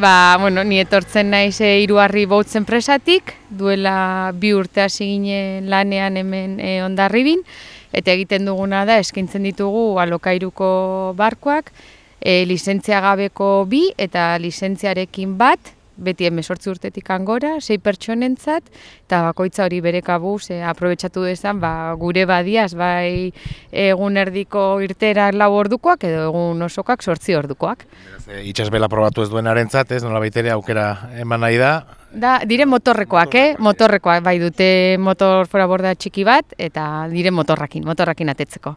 Ba, bueno, ni etortzen naiz e, iruarri bautzen presatik, duela bi urte hasi ginen lanean hemen e, ondarribin, eta egiten duguna da eskaintzen ditugu alokairuko barkoak, e, lizentzia gabeko bi eta lizentziarekin bat, beti emesortzi urtetik angora, sei pertsonentzat, eta bakoitza hori bere kabuz, e, aprobetsatu dezan, ba, gure badiaz, bai egun erdiko irtera lau ordukoak, edo egun osokoak sortzi ordukoak. E, itxasbela probatu ez duen arentzat, ez, nola baitere aukera eman nahi da, Da, dire motorrekoak, eh? Motorrekoak, bai dute motor fora borda txiki bat, eta dire motorrakin, motorrakin atetzeko.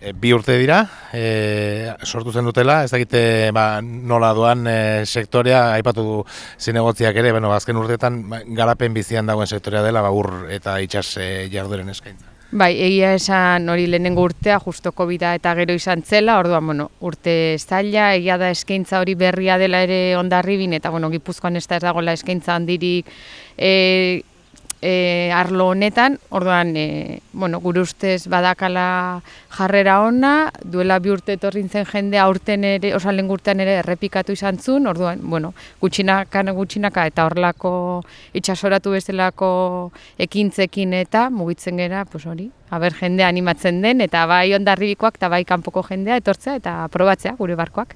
E, bi urte dira, e, sortu zen dutela, ez dakite ba, nola doan e, sektorea, aipatu du zinegotziak ere, bueno, azken urteetan ba, garapen bizian dagoen sektorea dela, ba, ur eta itxas e, jardueren eskaintza. Bai, egia esan hori lehenengo urtea, justo covid eta gero izan zela, orduan, bueno, urte zaila, egia da eskaintza hori berria dela ere ondarribin, eta, bueno, gipuzkoan ez da ez dagoela eskaintza handirik e, e, arlo honetan, orduan, e, bueno, gure ustez badakala jarrera ona, duela bi urte etorri zen jende aurten ere, osa urtean ere errepikatu izan zuen, orduan, bueno, gutxinaka, gutxinaka eta horlako itxasoratu bezalako ekintzekin eta mugitzen gera, pues hori, haber jende animatzen den, eta bai ondarribikoak eta bai kanpoko jendea etortzea eta probatzea gure barkoak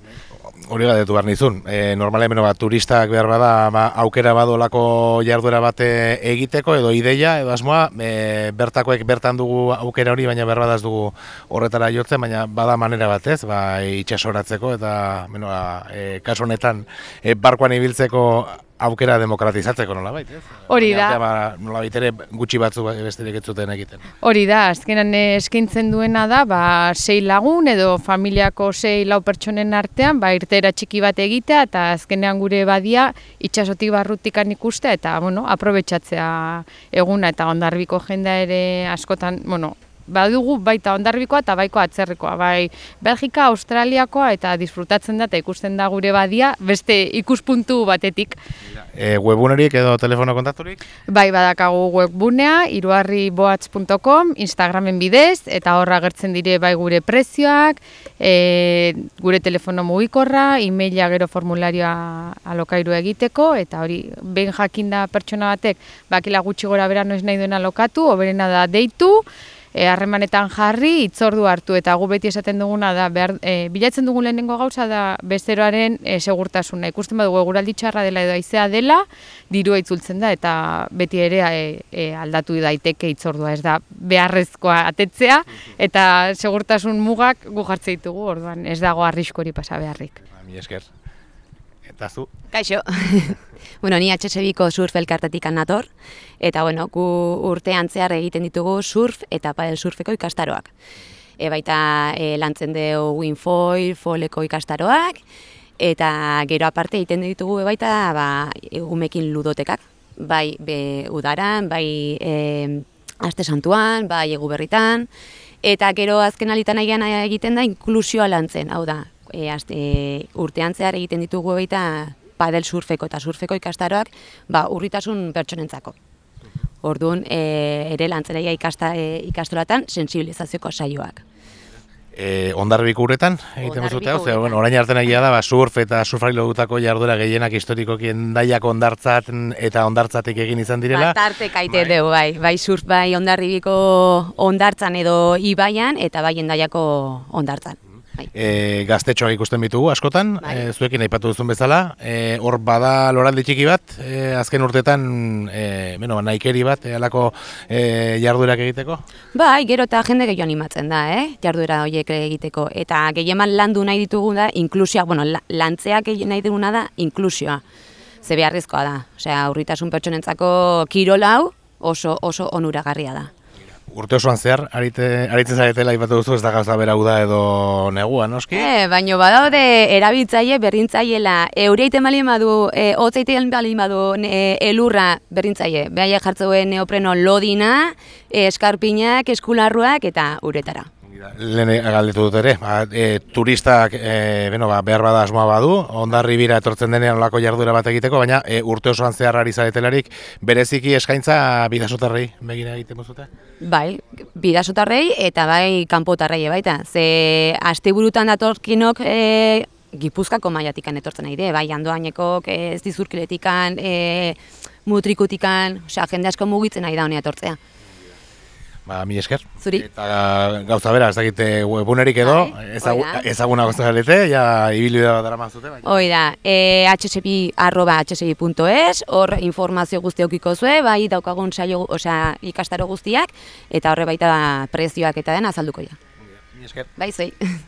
hori galdetu behar nizun. E, normale hemen bat turistak behar bada ba, aukera badolako jarduera bate egiteko edo ideia edo asmoa e, bertakoek bertan dugu aukera hori baina behar badaz dugu horretara jotzen baina bada manera batez ba, itxasoratzeko eta beno, ba, e, kasu honetan e, barkoan ibiltzeko aukera demokratizatzeko nola bait, ez? Hori da. Ba, nola ere gutxi batzu besterik ez zuten egiten. Hori da, azkenan eskaintzen duena da, ba, sei lagun edo familiako sei lau pertsonen artean, ba, irtera txiki bat egitea eta azkenean gure badia itxasotik barrutikan ikustea eta, bueno, aprobetsatzea eguna eta ondarbiko jendea ere askotan, bueno, badugu baita ondarbikoa eta baiko atzerrikoa, bai Belgika, Australiakoa eta disfrutatzen da eta ikusten da gure badia beste ikuspuntu batetik. E, webunerik edo telefono kontakturik? Bai, badakagu webunea, iruarriboatz.com, Instagramen bidez, eta horra gertzen dire bai gure prezioak, e, gure telefono mugikorra, e-maila gero formularioa alokairu egiteko, eta hori, behin jakinda pertsona batek, bakila gutxi gora bera noiz nahi duen alokatu, oberena da deitu, e, harremanetan jarri, itzordu hartu, eta gu beti esaten duguna da, behar, e, bilatzen dugun lehenengo gauza da besteroaren e, segurtasuna. Ikusten badugu eguraldi txarra dela edo aizea dela, dirua itzultzen da, eta beti ere e, e, aldatu daiteke itzordua, ez da beharrezkoa atetzea, eta segurtasun mugak gu jartze ditugu, orduan ez dago arriskori pasa beharrik. Mi esker. Eta zu? Kaixo. bueno, ni HSBiko surf elkartetik nator eta bueno, gu urtean zehar egiten ditugu surf eta padel surfeko ikastaroak. E, baita e, lantzen dugu winfoil, foleko ikastaroak, eta gero aparte egiten ditugu e, baita ba, egumekin ludotekak. Bai be, udaran, bai e, aste santuan, bai egu berritan, eta gero azken alitan egiten da inklusioa lantzen, hau da, e, azte, urtean zehar egiten ditugu baita padel surfeko eta surfeko ikastaroak ba, urritasun pertsonentzako. Orduan, e, ere lantzereia ikasta, e, ikastolatan sensibilizazioko saioak. E, ondarbik uretan egiten zute hau, bueno, orain arte nagia da, ba, surf eta surfari lodutako jardura gehienak historikoki endaiak ondartzat eta ondartzatik egin izan direla. Ba, tarte kaite bai. bai, bai surf bai ondarribiko ondartzan edo ibaian eta bai endaiako ondartzan. Bai. E, gaztetxoak ikusten bitugu askotan, bai. e, zuekin aipatu duzun bezala, e, hor bada loraldi txiki bat, e, azken urtetan e, bueno, naikeri bat, e, alako e, jarduerak egiteko? Bai, gero eta jende gehiago animatzen da, eh? jarduera horiek egiteko, eta gehieman landu nahi ditugu da, inklusioa, bueno, lantzeak nahi duguna da, inklusioa, ze beharrezkoa da, osea, aurritasun pertsonentzako kirolau oso, oso onuragarria da urte osoan zehar, arite, aritzen zaretela ipatu duzu ez da gauza bera da edo negua, noski? E, baino badaude erabiltzaile berrintzaiela, eure ite malin badu, e, hotzaite malin badu e, elurra berrintzaile, behaia jartzuen neopreno lodina, eskarpinak, eskularruak eta uretara. Lehen galdetu dut ere, ba, e, turistak e, beno, ba, behar bada asmoa badu, ondarri bira etortzen denean olako jarduera bat egiteko, baina e, urte osoan zehar ari zaretelarik, bereziki eskaintza bidasotarrei begira egiten bozute? Bai, bidasotarrei eta bai kanpotarrei baita. Ze asteburutan datorkinok e, gipuzkako maiatikan etortzen nahi de, bai andoainekok, ez dizurkiletikan, e, mutrikutikan, osea, jende asko mugitzen nahi da honea etortzea. Ba, mi esker. Zuri. Eta gauza bera, ez dakite webunerik edo, Bai, da. ezaguna gauza galete, ja ibilbide bat dara mazute, baina. Hoi da, e, hsbi, arroba hsbi.es, hor informazio guzti aukiko zue, bai daukagun saio, osea, ikastaro guztiak, eta horre baita prezioak eta den azalduko ja. Mi esker. Bai, zei.